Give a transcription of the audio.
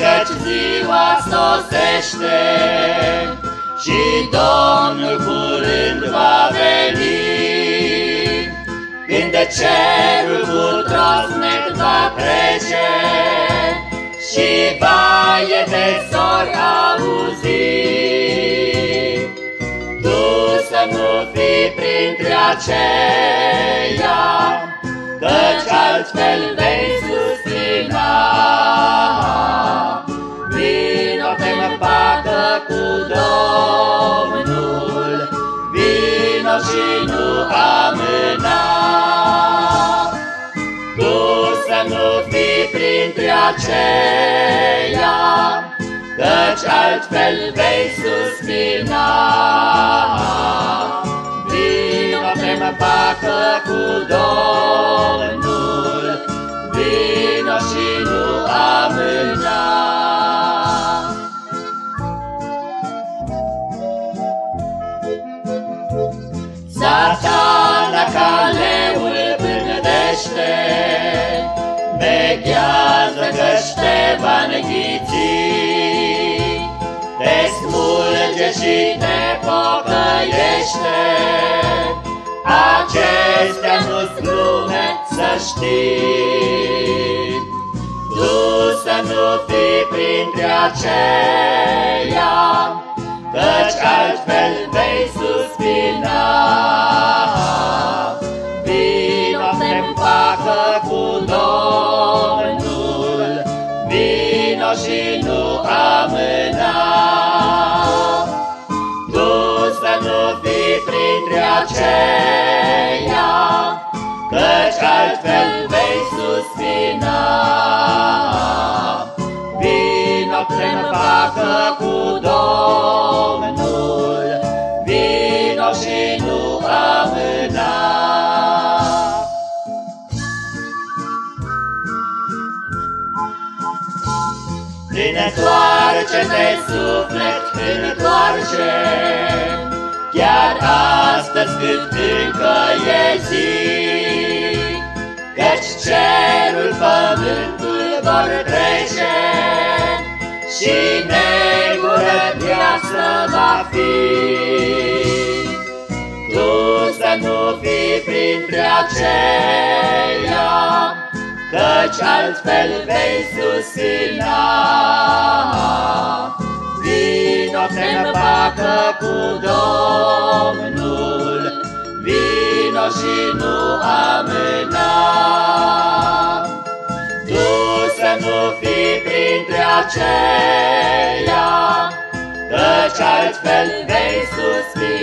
căci ziua sosește Și Domnul curând va veni. Când de cerul cu trosnet va trece Și baie de sori auzi. Tu să nu fii printre aceia Căci altfel Vino și nu amâna. Tu să nu fii printre aceia Căci altfel vei suspina. Vino te mă pacă cu Domnul pândește, Veghează că-și te va înghiți, Te smulge și te pocăiește. Acestea nu-s glume să știi, Tu să nu fii printre aceia, Căci altfel vei suspina. Și nu amâna. Tu să nu fii printre aceia, Căci altfel vei suspina. Vino te împacă cu Domnul, Întoarce-te suflet, întoarce, Chiar astăzi cât încă e zi, Căci cerul, pământul vor trece, Și negură viață va fi. Tu să nu fii printre aceia, Căci altfel vei susțina. Vino te împacă cu Domnul, Vino și nu amâna. Tu să nu fii printre aceia, Căci altfel vei suspina.